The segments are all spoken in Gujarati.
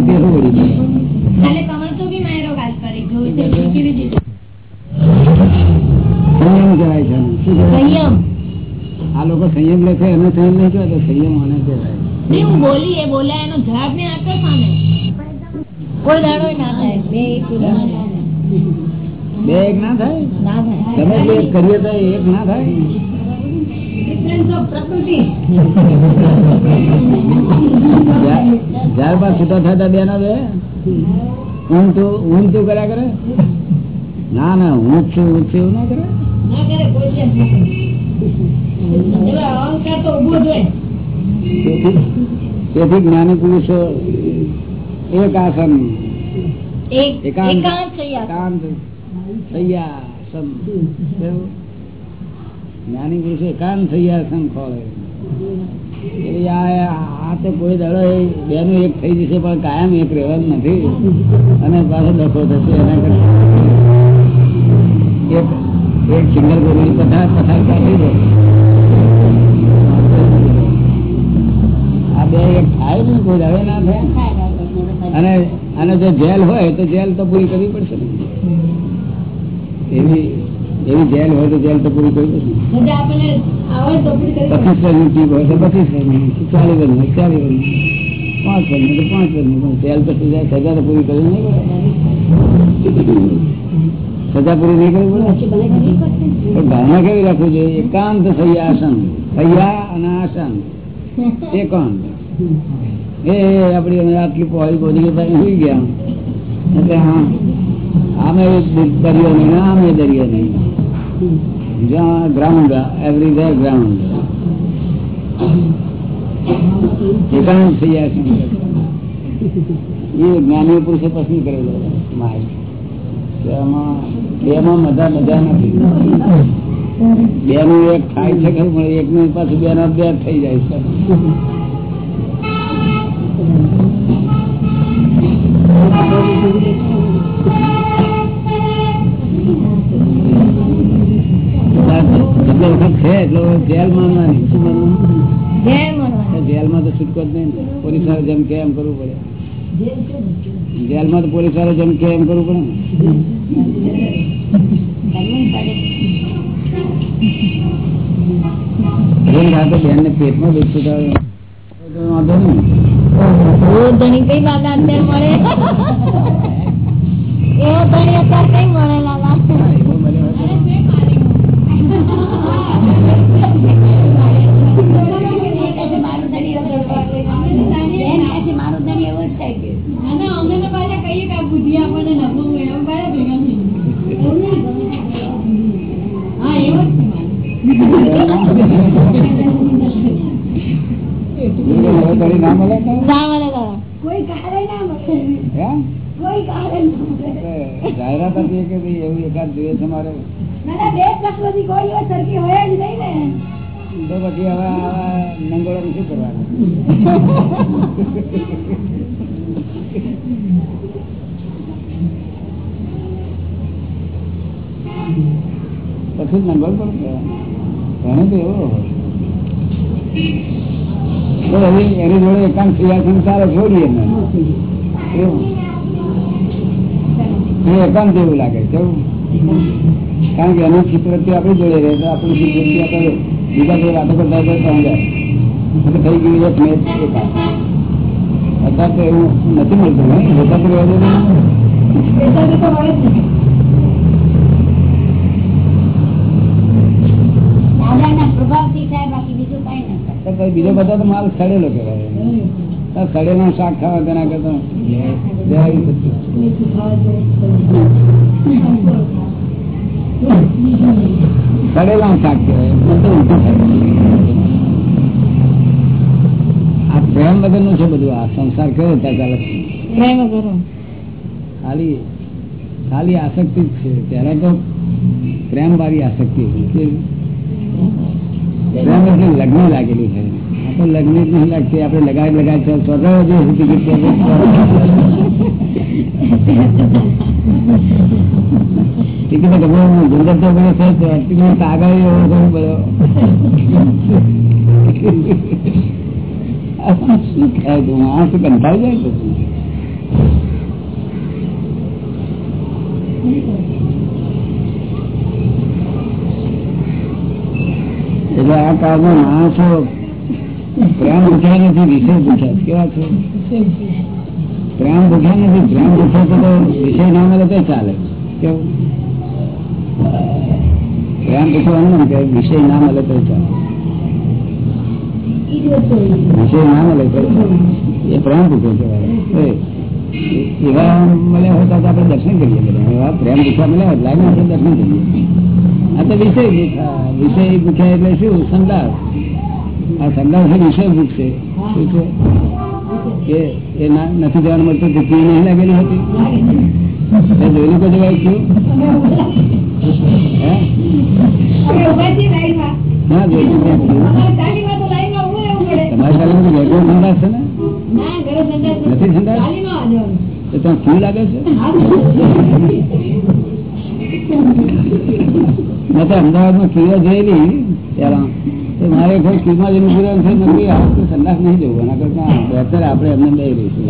કરતી શું ઉડી જોયું આ લોકો સંયમ લે એનો સંયમ નહીં કહેવાય સંયમ મને કહેવાય. હું બોલી એ બોલ્યા એનો જવાબ ને આપો સામે કોઈ દાડો ના થાય. બે એક ના થાય. તમે એક કરીએ તો એક ના થાય? જ્યાર છૂટા થતા બે ના બે ઊંઘ તો ઊંઘ તો કર્યા કરે? ના ના હું છું હું છું એવું ના કરે તેથી જ્ઞાની પુરુષો એક આસન એકાંત એકાંત. જ્ઞાની પુરુષ એકાંત થઈ જશે પણ કાયમ એક રહેવાનું અને આ બે એક થાય કોઈ ના થાય. અને અને જો જેલ હોય તો જેલ તો પૂરી કરવી પડશે એવી એવી જેલ હોય તો જેલ તો પૂરી કરી કરી પચીસ વર્ષની હોય તો પચીસ વર્ષની ચાલીસ વર્ષની હોય ચાલીસ વર્ષની પાંચ વર્ષની તો પાંચ વર્ષની પણ જેલ તો સજા સજા તો પૂરી કરી નહીં સજા પૂરી નહીં કરવી પડે? પણ ભાવના કેવી રાખવું જોઈએ? એકાંત સૈયા આસન સૈયા અને આસન. એકાંત. એ આપડી આટલી પોઈ બોલી ગયા ગયા. એટલે હા આમે દરિયો નહીં આમે દરિયો નહીં ગ્રાઉન્ડ એકાંત સૈયા આસન એ જ્ઞાનીય પુરુષે પસંદ કરેલો માર્ગ કે બેમાં મજા મજા નથી બે નું એક થાય છે ખરું એક નું પાછું બે ના બે થઈ જાય છે જેટલો વખત છે એટલે જેલ માનવાની શું માનવાનું જેલમાં તો છૂટકો જ નહીં પોલીસ વાળો જેમ કે એમ કરવું પડે. જેલમાં તો પોલીસ વાળો જેમ કે એમ કરવું પડે બેન ને પેટમાં દુખતું વાંધો નહીં. કઈ દાદા અત્યારે મળે? એવો ધણી અત્યારે કઈ મળે લાલા જોડે એકાંત છોડીએ ને. એવું. લાગે કેવું કારણ કે એનું ચિત્રથી આપણી જોડે રહે તો આપણું ચિત્રથી આપણે બીજા કોઈ વાતો કરતા હોય તો સમજાય. એટલે થઈ ગયું એક મેચ એકાંત અત્યારે તો એવું નથી મળતું ને તો. રહેવા પછી બીજો બધા તો માલ સડેલો કહેવાય. સડેલો શાક ખાવા તેના કરતા જય સચિદાનંદ. સડેલા શાક કહેવાય બધું ઊંધું થાય. આ પ્રેમ વગરનું છે બધું આ સંસાર કેવો ત્યાં ચાલે છે? પ્રેમ કરો ખાલી ખાલી આસક્તિ જ છે ત્યારે તો પ્રેમ વાળી આસક્તિ હતી. કેવી? પ્રેમ એટલે લગ્ન લાગેલી છે પણ લગ્ન જ નહીં લાગતી આપણે લગાવી લગાવી સ્વભાવ જ ઉઠી ગઈ ટિકિટ ગમે ગુંદર તો બધો છે ટિકિટ આગળ એવો ઘણો બધો શું ખાય તું આ શું કંટાળી જાય પછી એટલે આ કાળનો માણસો પ્રેમ ભૂખ્યા નથી, વિષય પૂછ્યા. કેવા છે? પ્રેમ ભૂખ્યા નથી પ્રેમ ભૂખ્યા તો વિષય ના મળે તો ચાલે. કેવું પ્રેમ ભૂખવાનું ને કે વિષય ના મળે તો ચાલે. વિષય ના મળે એ પ્રેમ પૂછો કહેવાય. એવા મળ્યા હોય તો આપણે દર્શન કરીએ એવા પ્રેમ પૂછવા મળ્યા હોય લાગે આપણે દર્શન કરીએ. આ તો વિષય વિષય પૂછાય એટલે શું? સંદાસ. આ સંદાસ છે વિષય ભૂખ છે? શું છે? કે એ નથી જવાનું મળતું કે પી નહીં લાગેલી હતી? તે જોયેલું કોઈ જવાય છું ના? તમારા નથી. સંદાસ તો ત્યાં ક્યુ લાગે છે? મેં તો અમદાવાદમાં કિલો જોયેલી ત્યારે મારે કોઈ કિંમત છે નથી આવતું સંદાસ નહીં જવું. એના કરતા બહેતર આપણે એમને લઈ રહીશું.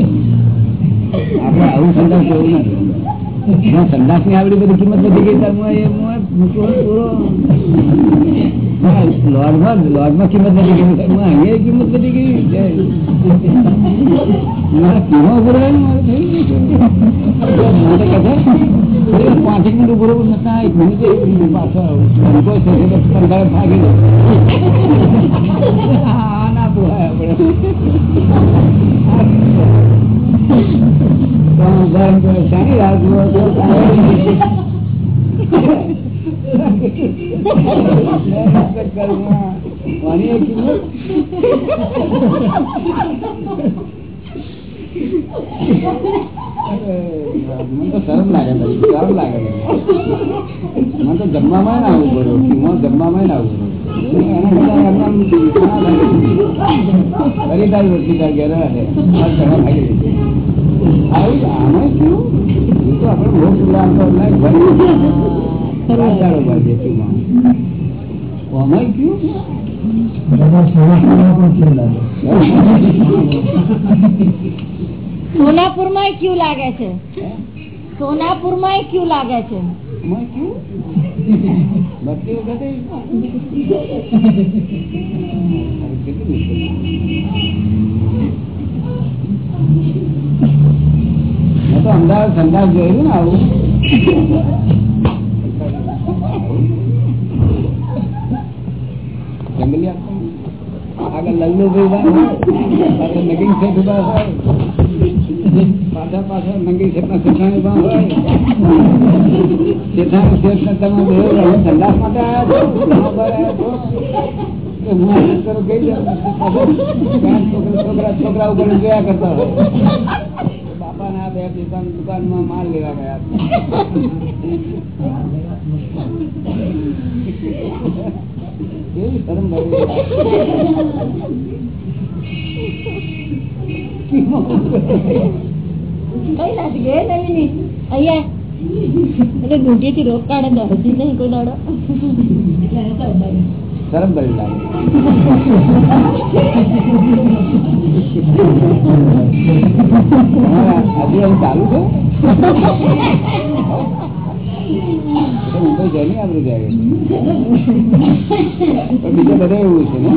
આપણે આવું સંદાસ જોવું નથી સંદાસની આવડી બધી કિંમત વધી ગઈ લોર્ડમાં લોર્ડમાં કિંમત વધી ગઈ કિંમત વધી ગઈ. ગયું છે. મને તો કહે છે, "અરે, પાંચ એક મિનિટ ભાગી ના એક કિંમત મને તો શરમ લાગે શરમ લાગે મને. તો જમવામાં ના આવું પડ્યું હું જમવામાં ના આવું. ફરી સોનાપુરમાં ક્યુ લાગે છે? સોનાપુરમાં ક્યુ લાગે છે? અમદાવાદ સંદાસ જોયેલું ને આવું. જંગલી આગળ લલ્લુ ભાઈ પાછળ નગીન ઊભા પાછા પાછળ નંગી શેઠ ના શેઠાણી ઊભા હોય છોકરા ઉપર જોયા કરતા હોય. બાપા ના બે દુકાન દુકાનમાં માલ લેવા ગયા કેવી શરમ કઈ નથી ગે નવીની અહીંયા એટલે દૂધી થી રોગ કાઢે હજી નહીં કોઈ દાડો શરમ કરી લાગે હજી ચાલુ છે મુંબઈ આપણું જાય બીજે એવું છે ને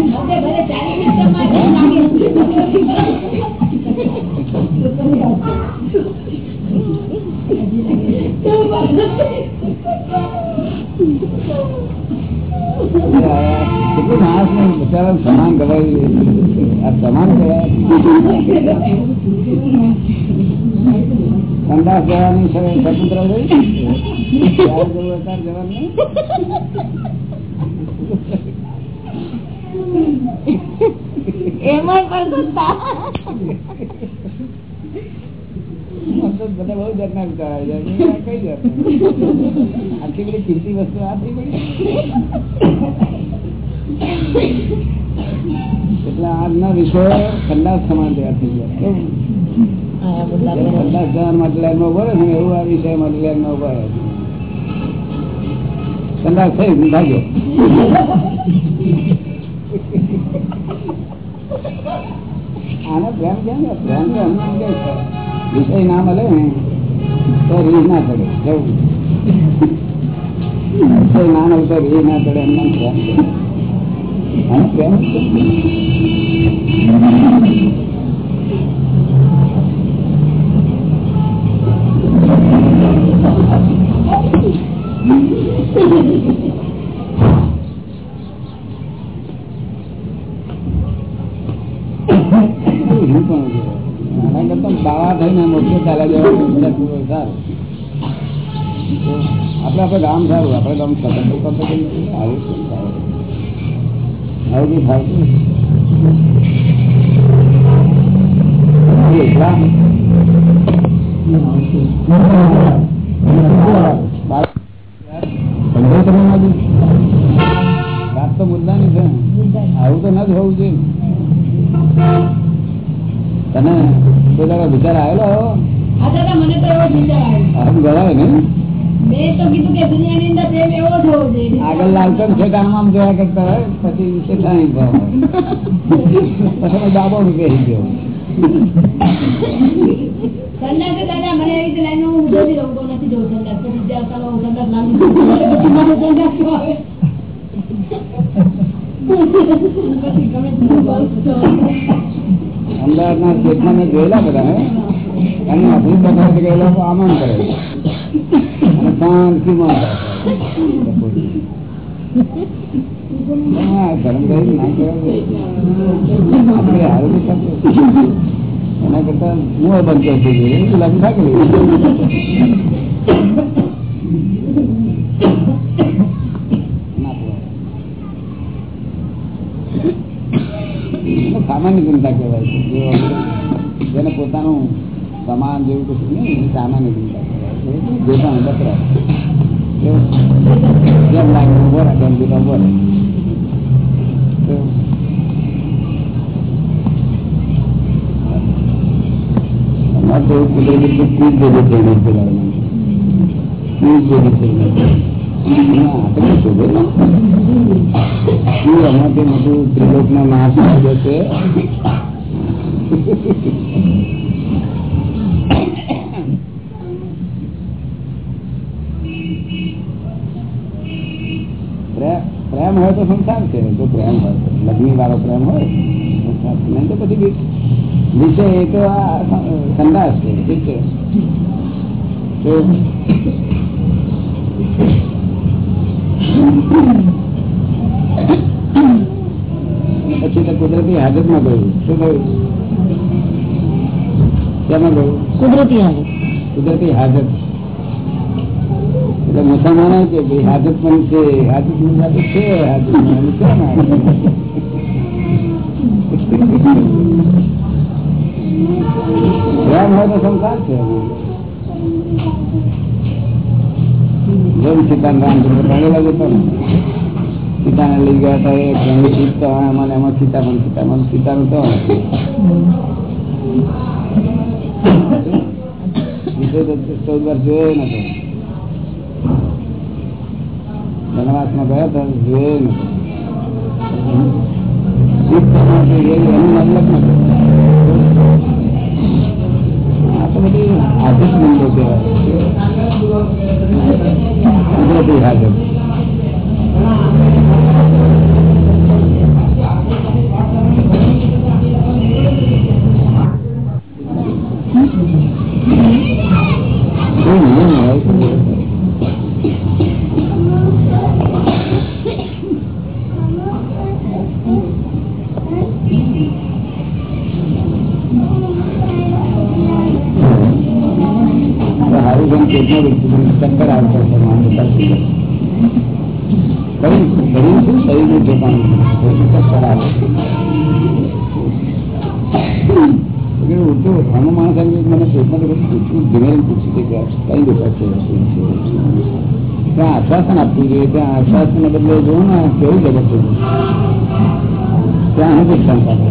કેટલું માણસ ને બિચારા સમાન ગવાય આ સમાન કહેવાય જવાની સ્વતંત્ર રહી ત્યારે જવું એમાં પણ આમ બધા બહુ દરના વિચાર કઈ જાતનું? આટલી બધી કિંમતી વસ્તુ એટલે આજના વિષયો સંદાસ સમાન તૈયાર થઈ ગયા. સંદાસ જવાન માટે લાઈનમાં ઊભો ને એવું આ વિષય માટે નો ઊભો રહે થઈ ભાગ્યો આને પ્રેમ કેમ ને પ્રેમ તો અમને છે, વિષય ના મળે ને તો રીહ ના પડે. કેવું વિષય ના મળે તો રીહ ના પડે. એમને એમ પ્રેમ. પ્રેમ ભાવજી એકલા? વાત-? તો મુદ્દાની છે આવું તો ન જ હોવું જોઈએ તને કોઈ વિચાર આવેલો બોલું. અમદાવાદના સ્ટેટમાં મેં જોયેલા બધા અને આપણી ગયેલા આમન કરે અને શાંતિમાં કરે. હા, ધર્મ કરી ના કરે આપણે હારું તો થતું. સામાન્ય ચિંતા કહેવાય છે જેને પોતાનું સમાન જેવું કશું નહીં સામાન્ય ચિંતા કહેવાય છે જે પણ કેવું? જેમ લાગે રહે તેમ બીજો કેવું? અમારે તો કુદરતી રીતે કૂદ થઈ ગઈ છે પ્રેમ હોય તો સંસાર છે. જો પ્રેમ હોય લગ્ન વાળો પ્રેમ હોય સંસાર તો પછી વિષય એ તો સંદાસ છે ઠીક છે. પછી તો કુદરતી હાજતમાં ગયું. શું ગયું? કુદરતી હાજર કુદરતી હાજત. એટલે મુસલમાનો કે ભાઈ હાજર પણ છે હાજર? પ્રેમ હોય તો સંસાર છે સીતાને લઈ ગયા હતા એમાં સીતા પણ સીતા વિશે તો ચૌદ વર્ષ જોયો નતો. વનવાસમાં ગયા હતા જોઈએ આધુનિક મંદો કહેવાય. કુદરતી હાજર જોઈએ ત્યાં આશ્વાસન બદલે જો ને કેવું જગત છે? ત્યાં હું શંકા છે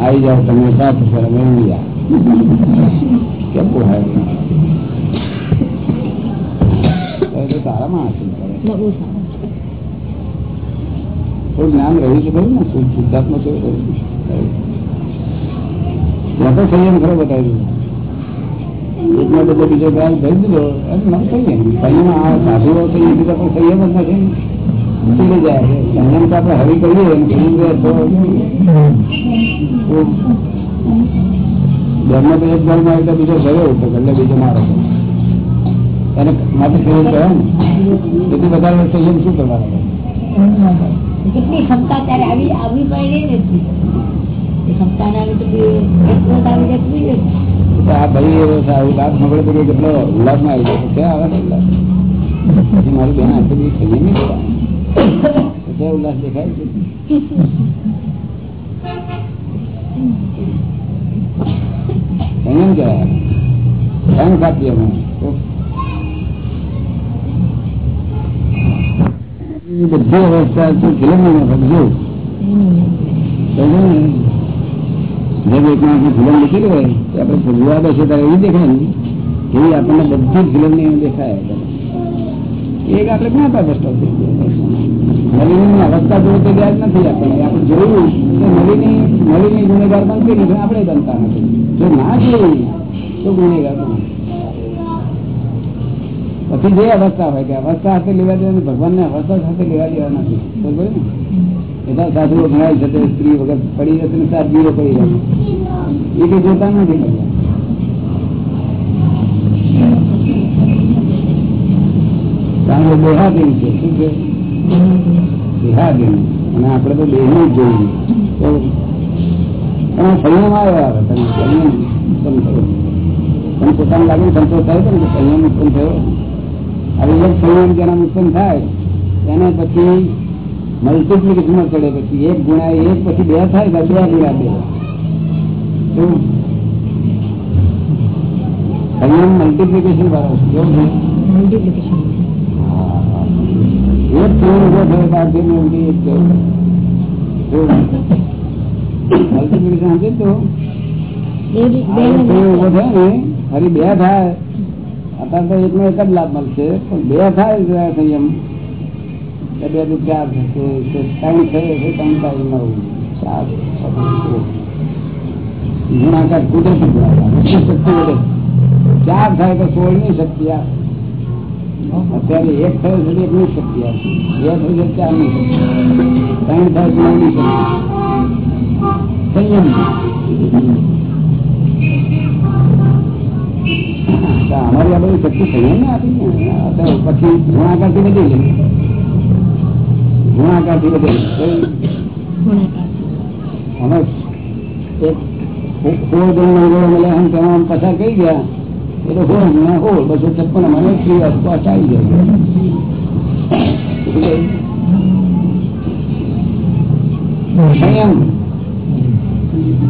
આવી જાઓ તમે સાત સર મેળવી તો એ સારા. માણસ થોડું જ્ઞાન રહ્યું છે ભાઈ ને? શું શુદ્ધાત્મા છે? રહ્યું. ત્યાં તો સંયમ ખરો બતાવી દીધો બધો બીજો ગાય ભરી દીધો એમ નામ કહીએ. સંયમ આ સાધુઓ સંયમ બીજા પણ સંયમ જ નથી. ને. ઉતરી જાય છે. સંયમ તો આપણે હરી કરીએ, એમ સંયમ તો ઘરમાં તો એક ઘરમાં આવી તો બીજો ગયો તો એટલે બીજો મારો એને માટે સંયમ કહે ને તેથી વધારે સંયમ શું કરવાનો? કેટલી ક્ષમતા ત્યારે આવી આવી પડે ને ક્ષમતા ના આ ભાઈ એવો સારું લાભ મગળ કરી કેટલો ઉલ્લાસમાં આવી જાય. ક્યાં આવે ઉલ્લાસ પછી મારી બેન આખી બધી સંયમ નહીં ક્યાં ઉલ્લાસ દેખાય છે? બધી અવસ્થા છે કિલોમીટર સમજો જેમ એક માં ફિલ્મ લીખેલી હોય, તો આપણે જોવા બેસે ત્યારે એવી દેખાય ને એવી આપણને બધી ફિલ્મ ને દેખાય. એક આપણે ક્યાં પાસે નવીની અવસ્થા જોઈ તો યાદ નથી આપણે આપણે જોયું કે નવીની નવીની ગુનેગાર બનતી નથી આપણે બનતા નથી. જો ના જોયું, તો ગુનેગાર પછી જે અવસ્થા હોય, કે અવસ્થા સાથે લેવા દેવાની ભગવાન ને અવસ્થા સાથે લેવા દેવા નથી. બરોબર ને? બધા સાધુઓ ઘણા છે સ્ત્રી વગર પડી જશે ને સાધ્વીઓ પડી જશે એ કઈ જોતા નથી અને આપણે તો દેહનું જોઈએ. તો તમે સંયમ થયો થાય ને, સંયમ ઉત્પન્ન થયો. હવે એક સંયમ જેના ઉત્પન્ન થાય એને પછી મલ્ટીપ્લિકેશન ચડે પછી એક ગુણા એક પછી બે થાય તો બે ગુણા બે તો સંયમ મલ્ટીપ્લિકેશન વાળો છે. કેવું છે મલ્ટીપ્લિકેશન એક સંયમ ઊભો થયો ત્યારથી મેં ઉડી એક થયો. તો મલ્ટીપ્લિકેશન સમજે તો બે બી- આ બે એક ને સંયમ ઊભો બે. થાય ને ફરી બે થાય અત્યારે તો એકનો એક જ લાભ મળશે પણ બે થાય તો આ સંયમ ચાર ત્રણ ત્રણ થાય તો સોળની શક્તિ અત્યારે એક થયો છે એક શક્તિ આવે બે થયું ચારની ત્રણ થાય નવની શક્તિ અમારી આ બધી શક્તિ સંયમ ને આપી પછી ગુણાકારથી વધી ગુણાકારથી વધી ગઈ ગુણાકાર. અમે એક સોળ જણ મંગળો મળ્યા અને તેમાં આમ પસાર કરી ગયા એટલે સોળ ગુણ્યા સોળ બસો છપ્પન મને આવી જાય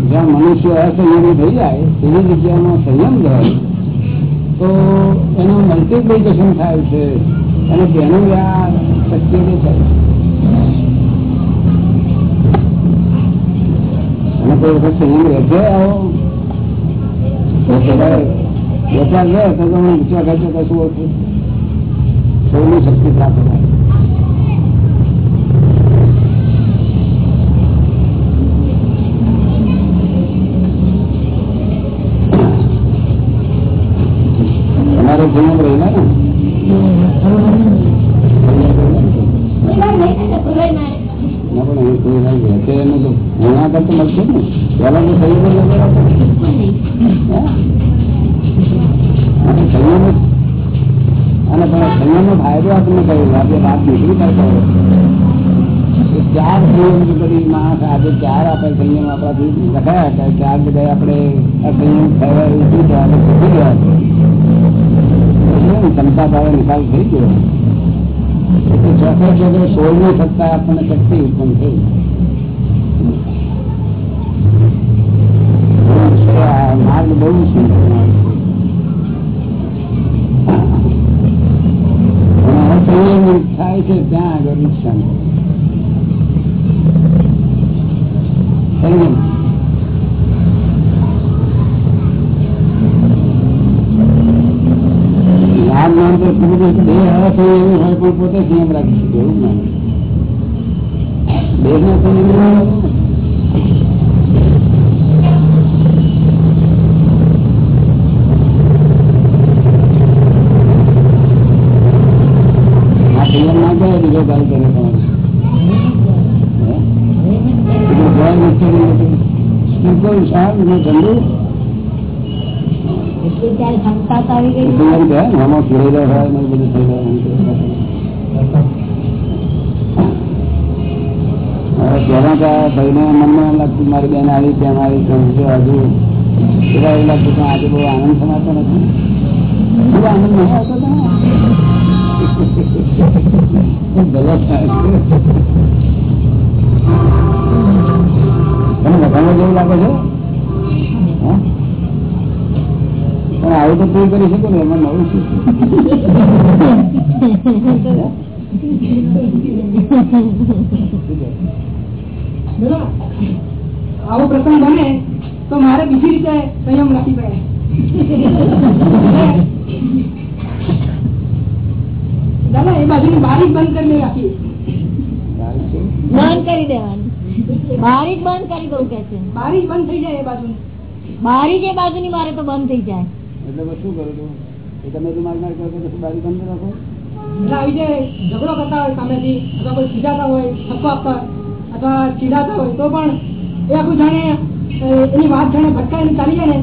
જ્યાં મનુષ્ય અસંયમી થઈ જાય એવી જગ્યાનો સંયમ જાય તો એનું મલ્ટિપ્લિકેશન થાય છે અને તેનું આ શક્ય થાય અને વખત સંયમ રહેશે આવો. તો ચાર લે તો ઊંચા ખાચો કશું ઓછું સૌની શક્તિ પ્રાપ્ત થાય. સંયમ નહીં કહ્યું આપણે વાત નીકળી કરતો ચાર જો માણસ આજે ચાર આપણે સંયમ આપણાથી લખાયા હતા, ચાર બધા આપણે સંયમ થયા આપણે શીખી ગયા ક્ષમતા ભાવે નિકાલ થઈ ગયો? ચોથે ચોથે સોળમી સત્તા આપણને શક્તિ ઉત્પન્ન થઈ. માર્ગ બહુ સુંદર માર્ગ છે. અને અસંયમ થાય છે ત્યાં આગળ નુકસાન લાભ નામ તો બે બધું બે એવું હોય પણ પોતે સંયમ રાખી શકે એવું ના બે નો સંયમ લાગતું મારી બેન આવી તેમ આવી સમજો હજુ એવા એવું લાગતું આજે બહુ આનંદ સમાતો નથી. બહુ આનંદ નહીં આવતો. તને બધામાં જેવું લાગે છે? પણ આવું તો તું કરી શકો ને એમાં નવું શું? આવો પ્રસંગ બને તો મારે બીજી રીતે સંયમ રાખી પડે. દાદા એ બાજુ બારીક બંધ કરીને રાખી બંધ કરી દેવાની. બારીક બંધ કરી દઉં કે છે? બારીક બંધ થઈ જાય એ બાજુ બારી જે બાજુની મારે તો બંધ થઈ જાય. એટલે શું કરું તું એ તમે તો માર માર કરો તો બારી બંધ રાખો. એટલે આવી જે ઝઘડો કરતા હોય સામેથી અથવા કોઈ ખીજાતા હોય ઠપકો આપતા અથવા ચીડાતા હોય તો પણ એ આખું જાણે એની વાત જાણે ભટકાઈને ચાલી જાય ને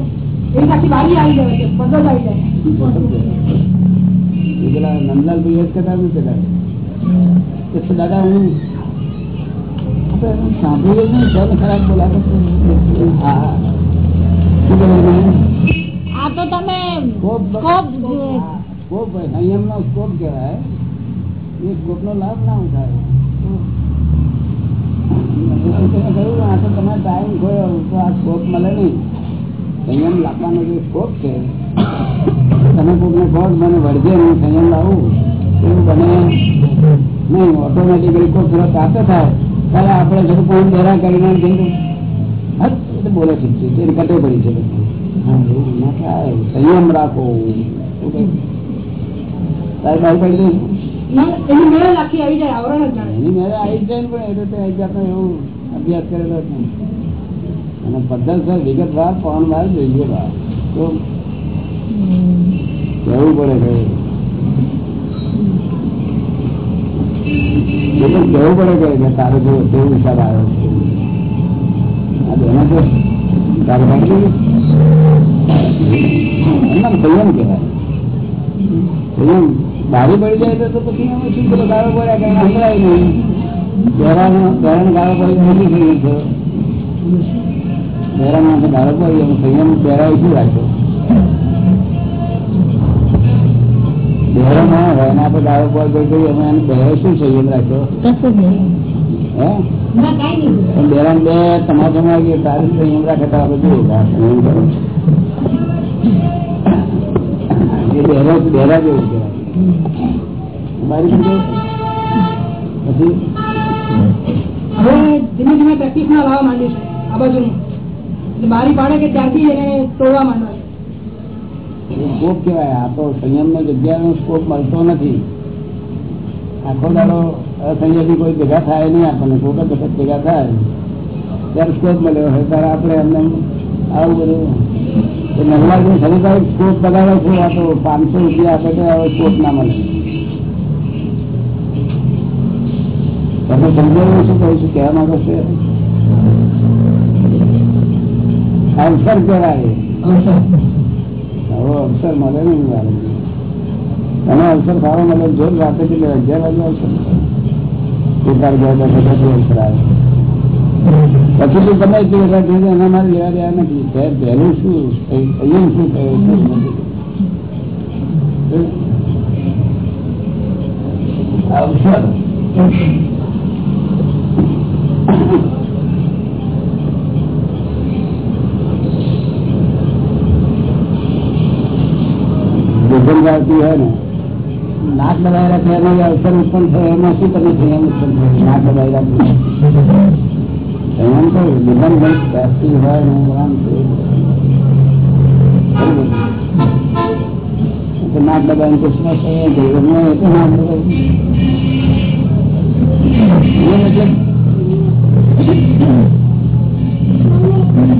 એવી આખી બારી આવી જાય છે પડદો જ આવી જાય. પેલા નંદલાલ ભાઈ જ નથી દાદા? હું સાંભળ્યું ખરાબ બોલાવે આ તો તમે સ્કોપ સંયમ નો સ્કોપ કહેવાય. એ સ્કોપ નો લાભ ના ઉઠાય. કહ્યું આ તો તમે ટાઈમ ખોયો તો આ સ્કોપ મળે નહીં. સંયમ લાવવાનો જે સ્કોપ છે તમે કોઈને કહો મને વળગે હું સંયમ લાવું. એવું બને નહીં. ઓટોમેટિકલી કોઈ થોડો પ્રાપ્ત થાય. ત્યારે આપણે કોણ બેરા કરીને એ તો બોલે છે તે કટે પડી છે. સંયમ રાખો. તારે બહાર પડી દઈશું એની મેળ આવી જાય આવરણ જ જાણે એની મેરે આવી જાય ને પણ એ તો એક જાતનો એવું અભ્યાસ કરેલો અને પદ્ધતસર વિગતવાર પણ વાર જોઈએ વાર. તો કહેવું પડે કે એ તો કહેવું પડે કે કે તારો જો કેવો હિસાબ આવ્યો છે. બારી પડી જાય તો પછી અમે શું પેલો ગાળો પડ્યા કઈ સંભળાય નહીં. ગયો શું રાખ્યો બેરા ના હોય એના પર ગાળો ગઈ અમે એને પહેરાય શું સંયમ રાખ્યો ના પણ બે બેરા જેવું પછી ધીમે ધીમે પ્રેક્ટિસમાં લાવવા માંડી છે આ બાજુ બારી પાડે કે ત્યાંથી એને તોડવા માંડવા સ્કોપ કેવાય આ તો સંયમ જગ્યાનો સ્કોપ મળતો નથી. આખો દાડો અસંયમી કોઈ ભેગા થાય નહીં, આપણને કોક વખત ભેગા થાય. ત્યારે સ્કોપ મળ્યો હોય, ત્યારે આપણે એમને આવું બધું નવલાજી ખરીદાય સ્કોપ બગાડો છો, આ તો પાંચસો રૂપિયા આપે તો હવે સ્કોપ ના મળે. તમે સમજાવું શું કહું છું કહેવા માંગો છો? અવસર કહેવાય. હવે અવસર મળે નહીં મારે તમે અવસર ભાવ મળે જો રાતે કેટલે અગિયાર વાગે અવસર ઉતાર ગયા તો પછી તો તમે થઈ એના મારે લેવા દેવા નથી. સાહેબ, પહેલું શું? અહીંયા શું થયું શું એનો અવસર ઉત્પન્ન થયો એમાં શું તમે સંયમ ઉત્પન્ન થયો? નાક દબાઈ રાખી સંયમ તો નિબંધ ગઈ બેસતી હોય ને આમ નાક દબાઈને કૃષ્ણ સંયમ થયો એ તો નાક દબાઈ સંયમ એટલે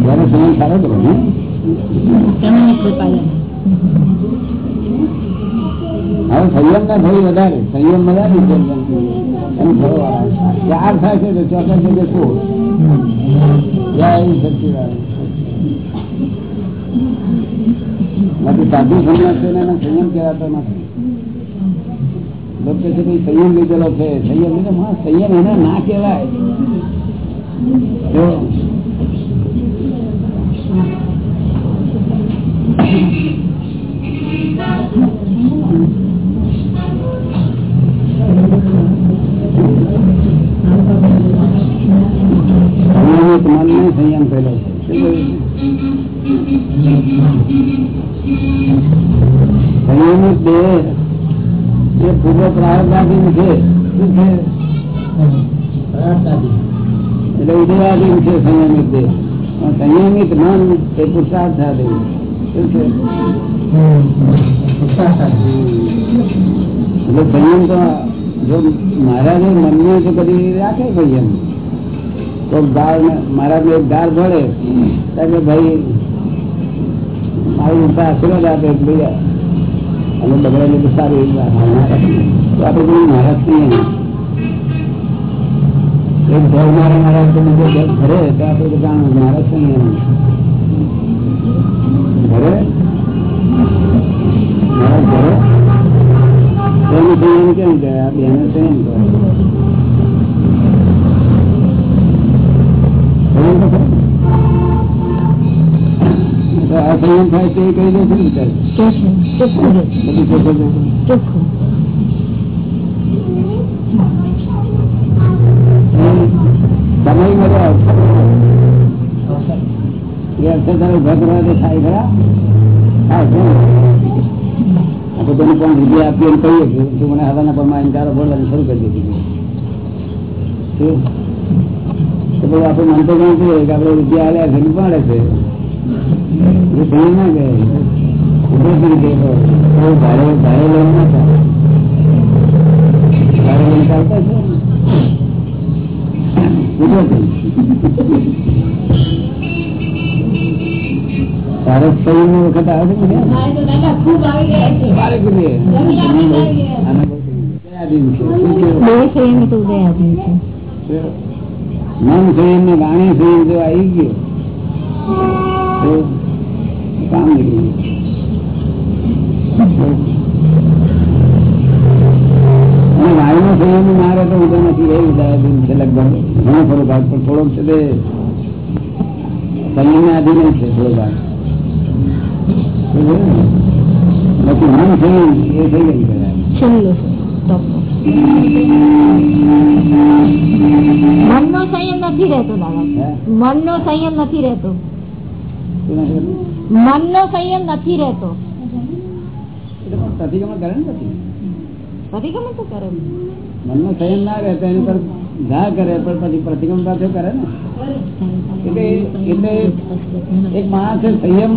જયારે સારો કરો ને સંયમ ના ભય વધારે, સંયમ વધારે ચાર થાય તો ચોથા છે કે શું બાકી સાધુ સંન્યાસ છે એના સંયમ કહેવાતો લીધેલો છે, સંયમ લીધો સંયમ એને ના કહેવાય. છે એટલે ઉદયાધીન સંયમિત મન એ પુરુષાર્થાધીન શું સંયમ તો જો મહારાજે મનને તો કદી રાખે ભાઈ એમ. તો ગાળ મહારાજ એક ગાળ ભળે ત્યારે ભાઈ, મારી ઉપર આશીર્વાદ આપે કે ભાઈ અમે બગડેલું તો સારું એવી વાત ના રાખીએ. તો આપણે કોઈ મહારાજ છીએ એક ઘર મારે મહારાજ તો બીજો ઘર ભરે, તો આપણે તો જાણવું મહારાજ છીએ એમ. ભરે મહારાજ ભરે તો એનું સંયમ કેમ કે આ બેને સંયમ કહેવાય. સંયમ તો ખરો. તો આ સંયમ થાય તે કહી દે વિચાર તો થાય પણ વિધિ આપી એમ કહીએ તું મને હવાના પ્રમાણે ચારો બોલવાનું શરૂ કરી દીધી? તો પછી આપણે મન તો ગણતું હોય કે આપડે રૂપિયા આવ્યા છે ને પાડે છે. એ ભણી ના ગયે. ભારે ભારે લઈને ના ચાલે ભારે લઈને ચાલતા છે? ઊભો શરીર નો વખત આવે છે ને છે. છે? બે. છે મન શરીર ને વાણી શરીર જો આવી ગયો. કામ નીકળી વાણીનો ના રહે તો ઉદય નથી રહી લગભગ ઘણો ખરો ભાગ પણ થોડોક છે નથી રહેતો. મન નો સંયમ નથી રહેતો. પ્રતિક્રમણ કરે ને પછી? પ્રતિક્રમણ તો કરે. મનનો સંયમ ના રહે તો એની પર ઘા કરે પણ પછી પ્રતિક્રમણ પાછો કરે ને? એટલે એટલે એક માણસે સંયમ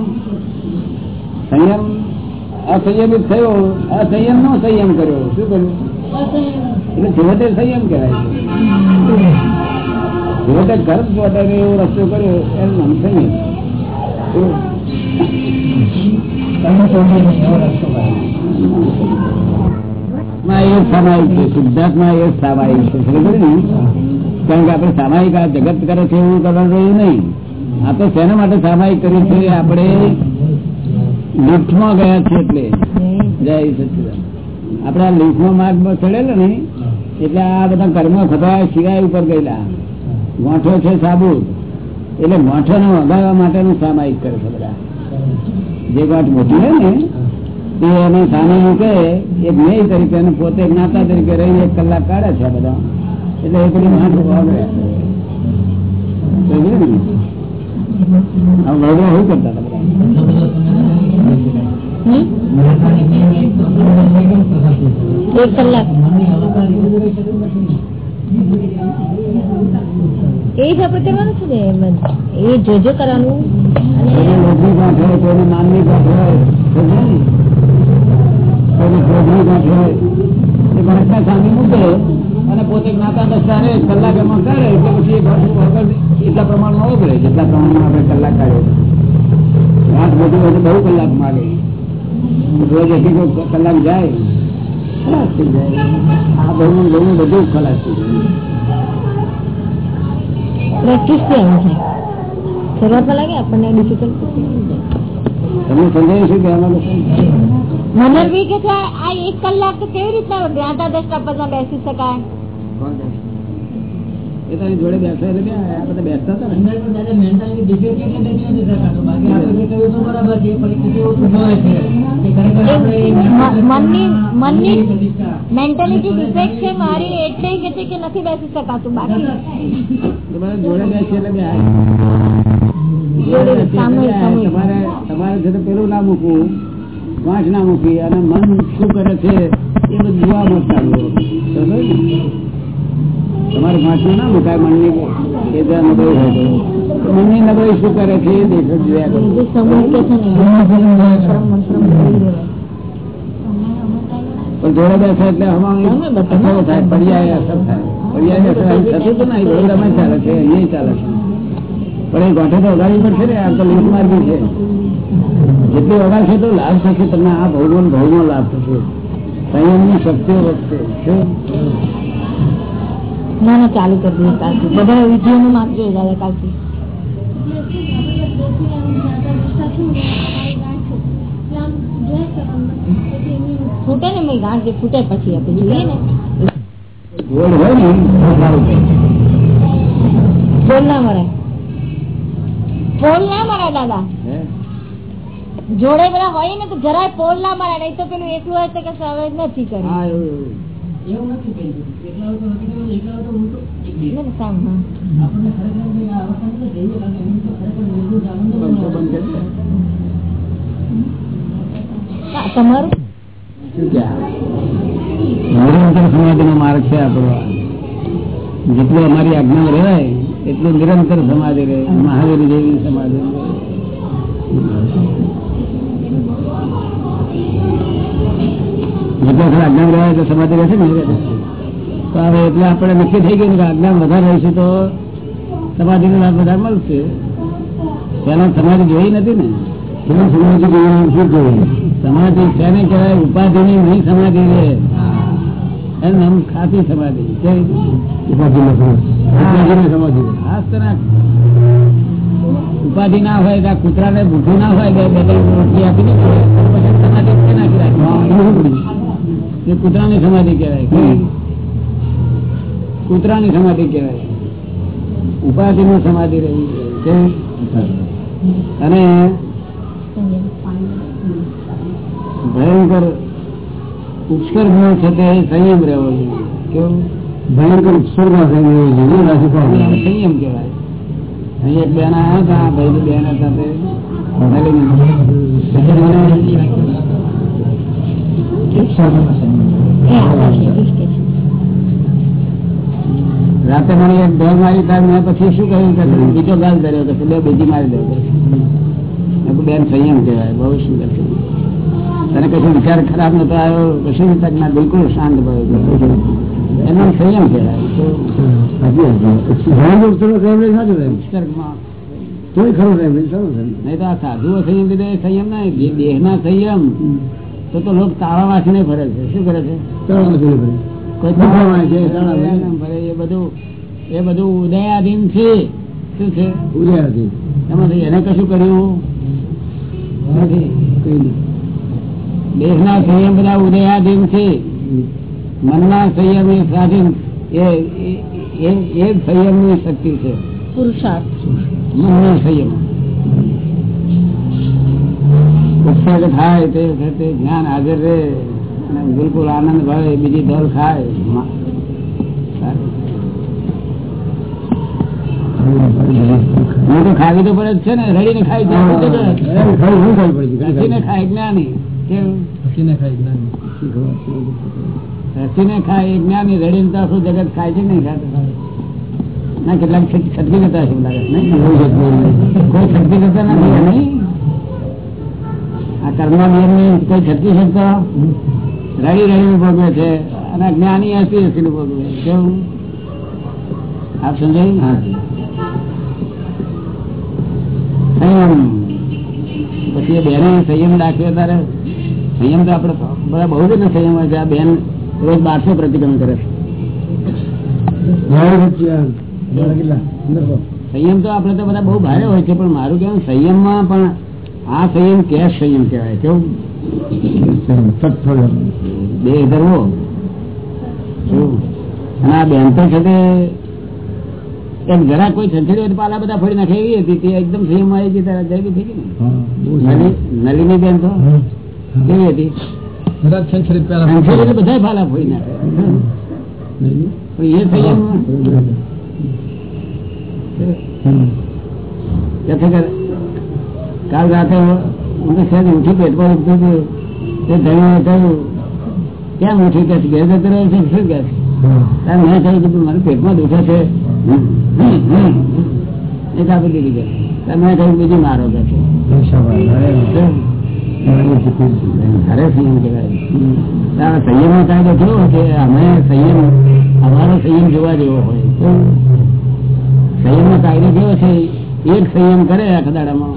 સંયમ અસંયમિત થયો અસંયમ નો સંયમ કર્યો. શું કર્યું? એટલે છેવટે સંયમ કહેવાય છેવટે ઘર ચોટાઈને એવો રસ્તો કર્યો એનું નામ? કારણ આપણે સામાયિક આ જગત કરે છે એવું કરવાનું રહ્યું નહીં. આપણે શેના માટે સામાયિક કર્યું છે? આપણે લિફ્ટમાં ગયા છે એટલે. જય સચિદાન આપણે આ લિફ્ટમાં માર્ગ ચડેલો ને, એટલે આ બધા કર્મ થતા સિવાય ઉપર ગયેલા. મોઠો છે સાબુ. એટલે મોઠો ને વગાડવા માટેનું સામાયિક કરે છે બધા. જે વાત મોટી હોય ને, એ એને સામે મૂકે એ મેય તરીકે અને પોતે નાતા તરીકે રહી એક કલાક કાઢે છે બધા. એટલે એ બધી માથું વાગડે સમજ્યું ને? આ વડવા શું કરતા હતા બધા? એક કલાક. એ જ કલાક એટલે પ્રમાણમાં ઓગળે, જેટલા પ્રમાણમાં આપણે કલાક કાઢે. ગાંઠ બધું બધું બહુ કલાક માગે. રોજ કલાક જાય, ખલાસ થઈ જાય. આ બહુ બહુ બધું ખલાસ થઈ જાય. પ્રેક્ટિસ આવું છે શરૂઆતમાં લાગે આપણને ડિફિકલ્ટ તમને સમજાયું શું? કહેવા માંગો કે આ એક કલાક તો કેવી રીતના જ્ઞાતા દ્રષ્ટા પદમાં બેસી શકાય? એ તો જોડે બેસે એટલે આ બધા બેસતા હતા ને પણ દાદા mentally defect એટલે બેસી નથી શકાતો. બાકી આપણે કહ્યું તો બરાબર છે, પરિસ્થિતિ એવું હોય છે કે ખરેખર આપણે મનની મનની. મેન્ટાલિટી ડિફેક્ટ છે મારી એટલે કે છે કે નથી બેસી શકાતું બાકી તમારા જોડે બેસી એટલે. તમારે તમારે છે પેલું ના મૂકવું વાંચ ના મૂકી અને મન શું કરે છે એ બધું જોવા મળતા? તમારે વાંચનું ના મુકાય મનની એ ત્યાં નબળી હોય તો. મનની નબળી શું કરે છે એ દેખ જોયા. પણ જોડે બેસે એટલે હવામાં અસરો થાય પર્યાય અસર થાય પર્યાય અસર થતું તો નહીં વડોદરામાં જ ચાલે છે અહીંયા ચાલે છે પણ એ ગોઠે તો વગાડવી પડશે ને આ તો લીંક માર્ગી છે જેટલી વગાડશે તો લાભ થશે તમને આ ભૌગોલ ભૌગો લાભ થશે સંયમની શક્તિઓ વધશે શું? ના ના ચાલુ કરી દઈએ કાલથી. બધા વિધિઓનું માપજો દાદા કાલથી. ફૂટે ને મેં ગાંઠ જે ફૂટે પછી આપણે જોઈએ ને. ને ના ના મરાય દાદા. જોડે બધા હોય ને તો જરાય પોલ ના મરાય નહીં તો પેલું એટલું હોય તો કે હવે નથી કર્યું એવું એકલા તો નથી એકલા તો. આપણને ખરેખર જઈએ, કારણ કે તો ખરેખર નિર્દોષ આનંદ તમારું? માર્ગ છે આપણો. જેટલું અમારી આજ્ઞા રહેવાય એટલું નિરંતર સમાધિ રહે મહાવીર જેવી સમાધિ રહે. જેટલા ખરા આજ્ઞા તો સમાધિ રહેશે ને. તો હવે એટલે આપણે નક્કી થઈ ગયું કે આજ્ઞામ વધારે રહેશે તો સમાધિનો લાભ વધારે મળશે. પેલા સમાધિ જોઈ નથી ને? સમાધિ જોઈ શું જોયું સમાધિ તેને કહેવાય? ઉપાધિની નહીં સમાધિ રહે એનું નામ ખાતી સમાધિ. ઉપાધિ ના હોય તો કૂતરાને ભૂખું ના હોય બે બે રોટલી પછી સમાધિ નાખી? રાખી એ કૂતરાની સમાધિ કહેવાય. કૂતરાની સમાધિ કહેવાય. ઉપાધિની સમાધિ રહી છે અને ભયંકર ઉત્સર્ગ નો છે તે સંયમ રહેવો જોઈએ. કેવું ભયંકર ઉત્સર્ગ સંયમ કહેવાય. અહીં એક બેન આવ્યા હતા ભાઈ બેન હતા તે. રાતે મને એક મારી થાય મેં પછી શું કહ્યું કે બીજો ગાલ ધર્યો કે બે બીજી મારી દઉં બેન સંયમ કહેવાય બહુ સુંદર તને કશું વિચાર ખરાબ નતો આવ્યો? કશું વિચાર બિલકુલ શાંત પડ્યો એનો સંયમ કહેવાય. તોય ખરો નહીં તો આ સાધુઓ સંયમ એ સંયમ ના દેહ ના સંયમ તો તો લોક તાળા વાંચીને ફરે છે. શું કરે છે? એ બધું એ બધું ઉદયાધીન છે. શું છે? ઉદયાધીન એમાંથી એને કશું કર્યું? નથી. કઈ નહીં દેહના સંયમ બધા ઉદયાધીન છે. મનના સંયમ એ સ્વાધીન એ એ- ની શક્તિ છે. પુરુષાર્થ. મનનો સંયમ. ઉત્સર્ગ થાય તે વખતે જ્ઞાન હાજર રહે અને બિલકુલ આનંદ ભાવે બીજી દર ખાય. હું તો ખાવી તો પડે છે ને રડીને ખાઈ રસીને ખાય જ્ઞાની રસીને ખાઈ જ્ઞાન. રસીને ખાય જ્ઞાની રડીને તો આખું જગત ખાય છે નહીં ખાતું ના કેટલાક છટકી જતા છે લાગે. કોઈ છટકી જતા નથી નહીં આ કર્મના નિયમની કોઈ છટકી શકતો રડી રડીને ભોગવે છે. અને જ્ઞાની હસી હસીને ભોગવે કેવું? આપ સમજાયું? સંયમ પછી બેને સંયમ દાખ્યો ત્યારે. સંયમ તો આપડે બધા બહુ જ સંયમ હોય છે. આ બેન રોજ બારસો પ્રતિક્રમણ કરે છે. સંયમ તો આપડે તો બધા બહુ ભારે હોય છે. પણ મારું કહેવું સંયમમાં પણ આ સંયમ કેશ સંયમ કહેવાય? કેવું? બે ધર્મો આ બેન તો છે એમ જરા કોઈ છંછેડી હોય તો પાલા બધા ફોડી નાખે એવી હતી. તે એકદમ સંયમ આવી ગઈ તારા જઈ થઈ ગઈ ને. નલી- નલિની બેન તો? કેવી હતી? બધા પાલા ફોડી નાખે. પણ એ સંયમ કાલ રાતે મને સહેજ ઉઠી પેટમાં હતું. તે ધણી કહ્યું, કેમ ઉઠી કે ઘેર જતો રહ્યો છે, શું કે મેં કહ્યું કીધું મારું પેટમાં દુખે છે. એક આપી દીધી મેં કહ્યું, બીજું મારો કે છે. સંયમ અમે સંયમ, અમારો સંયમ જોવા જેવો હોય? સંયમ નો કાયદો કેવો છે? એક સંયમ કરે આખા દાડામાં.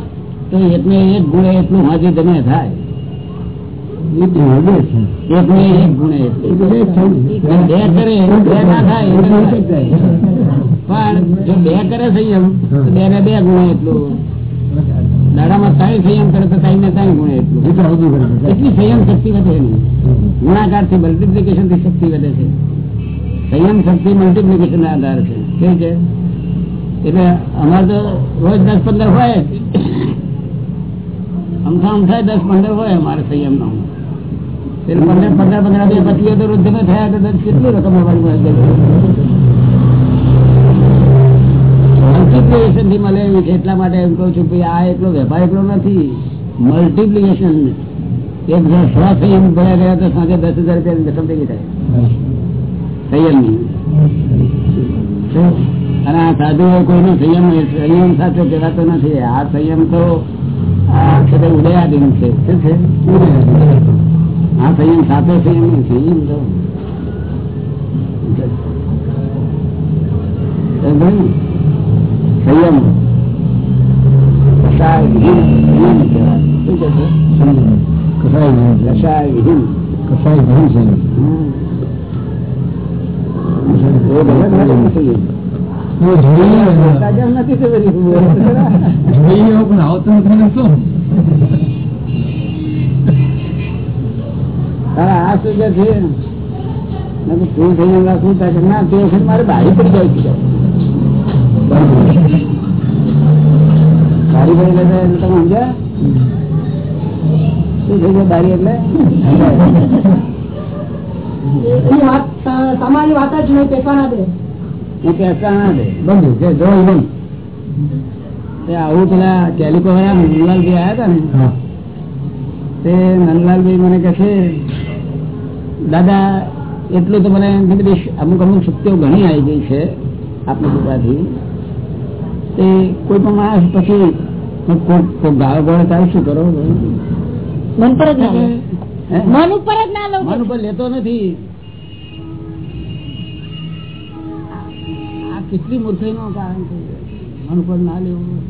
તો એકને એક ગુણે એટલું હાજી તમે થાય. એકને એક ગુણે બે કરે બે ના થાય એટલે ના થાય. પણ જો બે કરે સંયમ તો બે ને બે ગુણે એટલું. દાડામાં ત્રણ સંયમ કરે તો ત્રણ ને ત્રણ ગુણે એટલું. એટલી સંયમ શક્તિ વધે નહીં ગુણાકારથી મલ્ટીપ્લિકેશનથી શક્તિ વધે છે. સંયમ શક્તિ મલ્ટીપ્લિકેશન ના આધાર છે. કેવું છે એટલે અમારે તો રોજ દસ પંદર હોય. અમથા દસ પંદર હોય અમારે સંયમ નો પંદર પંદર પંદર, બે પચીસ તો રોજ તમે થયા તો કેટલી રકમ અમારી મલ્ટીપ્લિકેશનથી મળે એટલા માટે એમ કહું છું આ એટલો વેપાર એટલો નથી. મલ્ટીપ્લિકેશન એક સો સંયમ ભર્યા ગયા તો સાંજે દસ હજાર રૂપિયા રકમ ભેગી થાય. સંયમની. અને આ સાધુ કોઈનો સંયમ સંયમ સાથે કહેવાતો નથી. આ સંયમ તો આ છે. તે ઉદયાધીન છે શું છે આ સંયમ. સાચો સંયમ નહીં સંયમ તો સમજાય ને? સંયમ કસાય વિહીન સંયમ પણ આવતો નથી શું? આ શું છે. તું સંયમ રાખવું કે ના તે વખત મારે બારી પડી જાય છે. બારી પડી જાય એટલે તમે સમજ્યા? શું થઈ જાય બારી એટલે? એની વાત જ નહીં પેસવા ના દે હું કહેતા ના દે બંધ છે જો બંધ આવું પેલા કેલિકો વાળા નંદલાલભાઈ આવ્યા હતા ને તે નંદલાલભાઈ મને કહે છે દાદા એટલું તો મને બધી અમુક અમુક શક્તિઓ ઘણી આવી ગઈ છે આપની કૃપાથી. તે કોઈ પણ માણસ પછી ગાળો ગોળો થાય શું કરો? મન પર જ ઉપર જ ના લો મન ઉપર લેતો નથી. કેટલી મૂર્ખાઈ નું કારણ છે? મન પર ના લેવું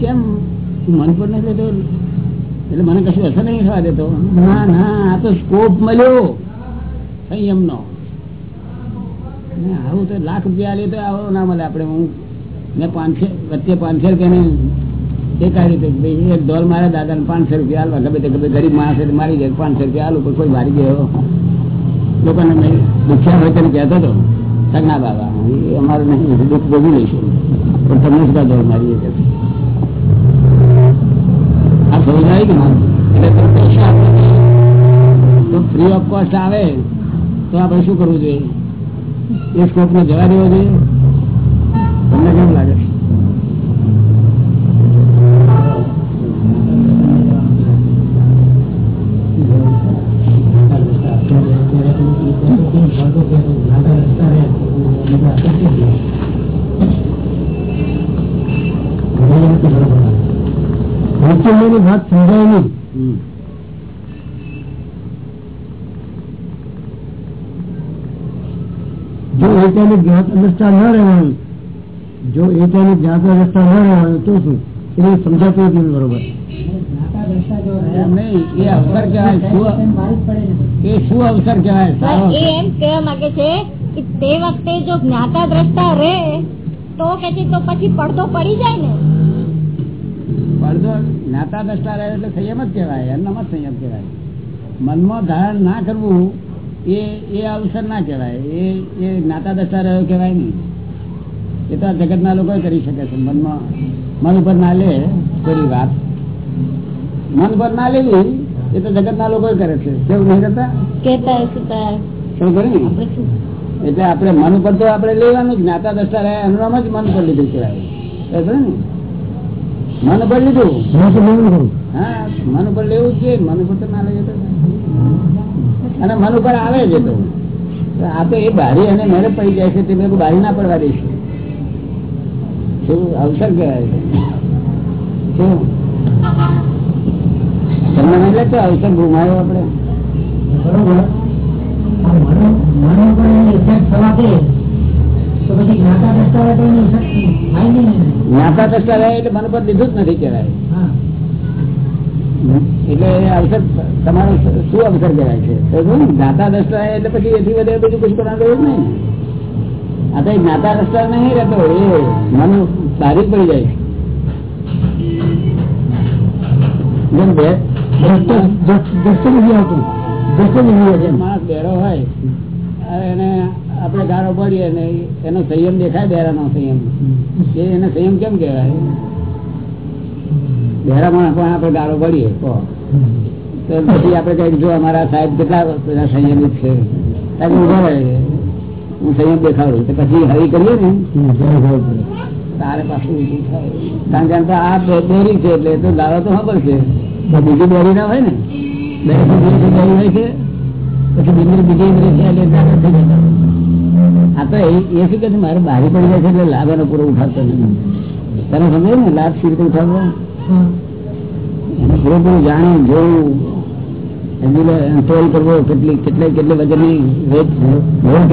કેમ? મન પર નથી લેતો? એટલે મને કશું અસર નહીં થવા દેતો? ના ના, આ તો સ્કોપ મળ્યો. સંયમ નો આવું તો લાખ રૂપિયા લે તો આવો ના મળે આપણે. હું, મેં પાંચસો વચ્ચે પાંચસો રૂપિયાની એ કાઢી રીતે ભાઈ, એક ડોલ મારા દાદા ને પાંચસો રૂપિયા હાલવા ગમે તે ગમે ગરીબ માણસ મારી જાય પાંચસો રૂપિયા હાલ કોઈ મારી ગયો લોકોને દુખ્યા હોય તેને કહેતો હતો. ના બાબા અમારે નહીં દુઃખ ભોગવી લઈશું. પણ તમને શું કાં મારી એ આ સમજ આવી કે મારું? એટલે પૈસા તો ફ્રી ઓફ કોસ્ટ આવે, તો આપણે શું કરવું જોઈએ? એ સ્કોપને જવા દેવો જોઈએ? જો જ્ઞાત અવસ્થા ન રહેવાનું જો એટાની જ્ઞાત અવસ્થા ન રહેવાનું તો શું? એને સમજાતું નથી બરોબર. નહીં એ અવસર કહેવાય શું એ શું અવસર કહેવાય? સારો પણ એ એમ કહેવા માંગે છે કે તે વખતે જો જ્ઞાતા દ્રષ્ટા રહે તો કે તો પછી પડદો પડી જાય ને. પડદો જ્ઞાતા દ્રષ્ટા રહે એટલે સંયમ જ કહેવાય એમનામ જ સંયમ કહેવાય. મનમાં ધારણ ના કરવું એ એ અવસર ના કહેવાય. એ એ નાતા દ્રષ્ટા રહ્યો કહેવાય નહીં. એ તો જગતના લોકો કરી શકે છે. મનમાં મન ઉપર ના લે કોઈ વાત. મન પર ના લેવી એ તો જગતના લોકો કરે છે. કેવું નહીં કરતા? એટલે આપણે મન ઉપર તો આપણે લેવાનું જ. નાતા દ્રષ્ટા રહ્યા એનું નામ જ મન પર લીધું કહેવાય. ને? મન ઉપર લીધું? હું મન ઉપર લેવું જ છે મન ઉપર તો ના લઈએ તો અને મન ઉપર આવે છે તો. આ તો એ બારી અને મેરે પડી જાય છે તે મેં બારી ના પડવા દઈશું. શું અવસર કહેવાય છે? શું? તમને નહીં લાગતો અવસર ગુમાયો આપણે? બરોબર. જ્ઞાતા દ્રષ્ટા રહે એટલે મન પર લીધું જ નથી કહેવાય. હા. એટલે અવસર તમારો શું અવસર કહેવાય છે? જ્ઞાતા દ્રષ્ટા એટલે પછી એથી વધારે બધું કશું કરવાનું રહ્યું નહીં. આ તો જ્ઞાતા દ્રષ્ટા નહીં રહેતો એ મન સારી પડી જાય. જેમ કે માણસ બેરો હોય એને આપણે ગાળો પડીએ ને એનો સંયમ દેખાય બેરાનો સંયમ. એ એને સંયમ કેમ કહેવાય? માણસ પણ આપણે ગાળો પડીએ તો પછી આપણે કઈ જો અમારા સાહેબ કેટલા સંયમિત છે. ઊભા હું સંયમ દેખાડું. તો પછી હરી કરીએ ને. તારે પાછું કારણ કે આ દોરી છે એટલે તો ગાળો તો ખબર છે. બીજી દોરી ના હોય ને. હોય છે. પછી બીજી બીજી બેરી એટલે દાડો થઈ જતો આ તો એ શું કે મારે બારી પડી જાય છે એટલે લાભ એનો પૂરો ઉઠાવતો નથી. તમે સમજો ને? લાભ સીધો ઉઠાવવો? એને પૂરેપૂરું જાણી જોવું. કરવો કેટલી કેટલે વેટ ભોગ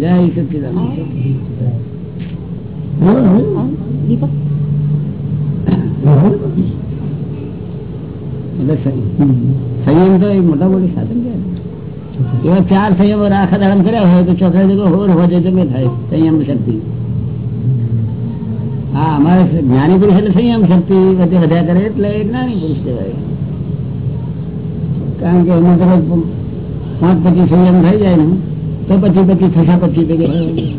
જય સંયમ તો એ મોટા મોટી સાધન છે. એવા ચાર સંયમો રાખા ધારણ કર્યા હોય તો ચોથા જગ્યા હોર હોય તો મેં થાય. સંયમ શક્તિ. હા, અમારે જ્ઞાની પુરુષ એટલે સંયમ શક્તિ વધે વધ્યા કરે એટલે જ્ઞાની પુરુષ કહેવાય. કારણ કે એમાં તરત પાંચ પછી સંયમ થઈ જાય ને. તો પછી પછી થશે પછી ભેગા તમારા?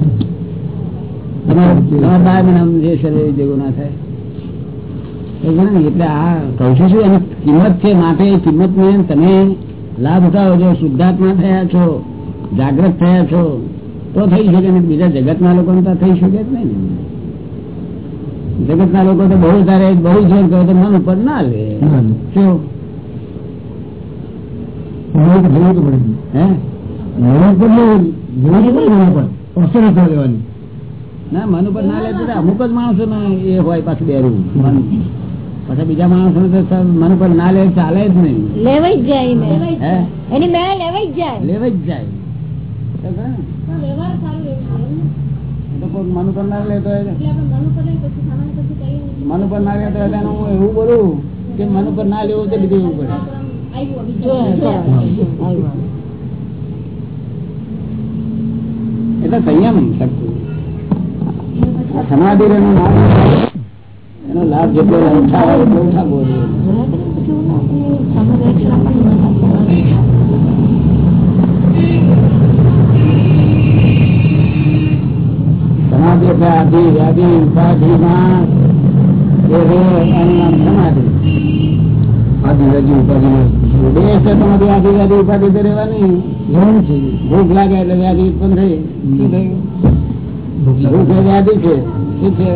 એટલે આ કહું શું એની કિંમત છે માટે, એ કિંમત ને તમે લાભ ઉઠાવો છો, શુદ્ધાત્મા થયા છો જાગૃત થયા છો, તો થઈ શકે ને. બીજા જગતના લોકો તો થઈ શકે જ નહીં. ને જગતના લોકો તો બહુ તારે બહુ જોર કરે તો મન ઉપર ના લે. શું? ના મન ઉપર ના લે તો અમુક જ માણસો એ હોય પાછું બેરું. મન બીજા માણસો તો મન ઉપર ના લે ચાલે જ નહીં. લેવાય જ જાય એની. મેળા લેવાય જ જાય. લેવાઈ જ જાય તો ખરા ને? વ્યવહાર સારું રહેવું એ તો કોઈ મન ઉપર ના લેતો હોય એટલે મન ઉપર ના લેતો તો એનું હું એવું બોલું કે મન ઉપર ના લેવું તો બીજું એવું પડે. એટલે સંયમ શક્તિ સમાધિ એનું નામ એનો લાભ જેટલો ઉઠાવે એટલો ઉઠાવવો જોઈએ સમાધિ વ્યાધિ વ્યાધિ ઉપાધિ છે તમારી છે ભૂખ લાગે એટલે વ્યાધિ ઉત્પન્ન થઈ ભૂખ વ્યાધિ છે શું છે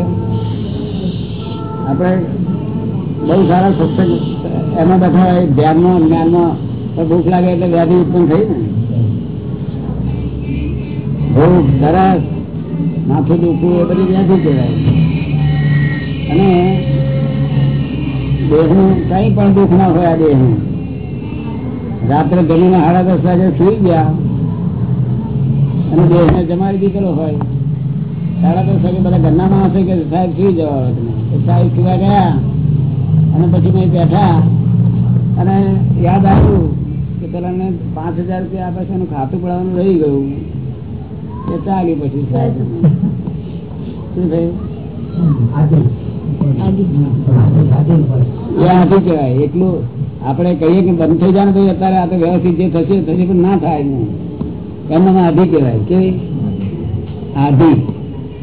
આપણે બહુ સારા સત્સંગ એમાં બધા ધ્યાન ધ્યાનમાં જ્ઞાનમાં ભૂખ લાગે એટલે વ્યાધિ ઉત્પન્ન થઈ ને. ભૂખ તરસ માથું દુખવું એ બધી વ્યાધિ કહેવાય. અને દેહનું કઈ પણ દુઃખ ના હોય આ દેહનું. રાત્રે જમીને સાડા દસ વાગે સુઈ ગયા અને દેહને જમાડી દીકરો હોય. સાડા દસ વાગે બધા ઘરના માણસો કે સાહેબ સુઈ જવા તમે. સાહેબ સુવા ગયા અને પછી મેં બેઠા અને યાદ આવ્યું કે પેલા પાંચ હજાર રૂપિયા છે એનું ખાતું પડાવવાનું રહી ગયું. એ પછી. શું કહીએ કે બંધ થઈ જાય અત્યારે આ તો વ્યવસ્થિત જે થશે થશે પણ ના થાય એમાં આધી કહેવાય. કેવી? આધી.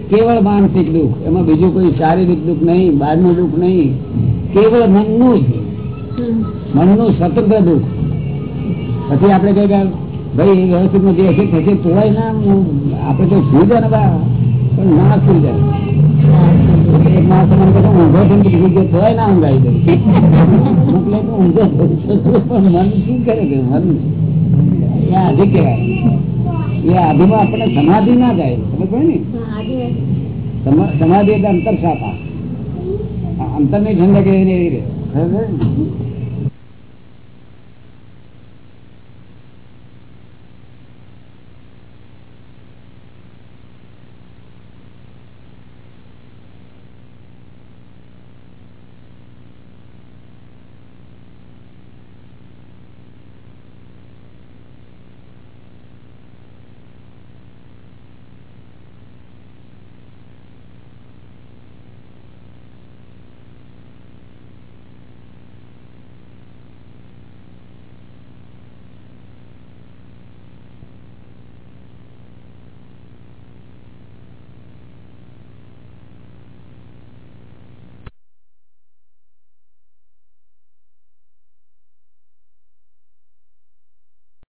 કેવળ માનસિક દુઃખ. એમાં બીજું કોઈ શારીરિક દુઃખ નહીં બહારનું દુઃખ નહીં. કેવળ મનનું જ મનનું સ્વતંત્ર દુઃખ. પછી આપણે કહીએ ભાઈ વ્યવસ્થિત જે હશે, થશે તોય ના. આપણે તો સુઈ જાય ને બા પણ ના સુઈ જાય. એક માણસ મને કહે છે, ઊંઘો છે ને બીજી ના ઊંઘાઈ ગઈ ઊંઘો પણ મન શું કરે કે મન? એ આધી કહેવાય. એ આધીમાં આપણને સમાધિ ના જાય તમે કહો ને સમા- સમાધિ એટલે અંતર શાખા. અંતરની ઠંડક એવી રહે?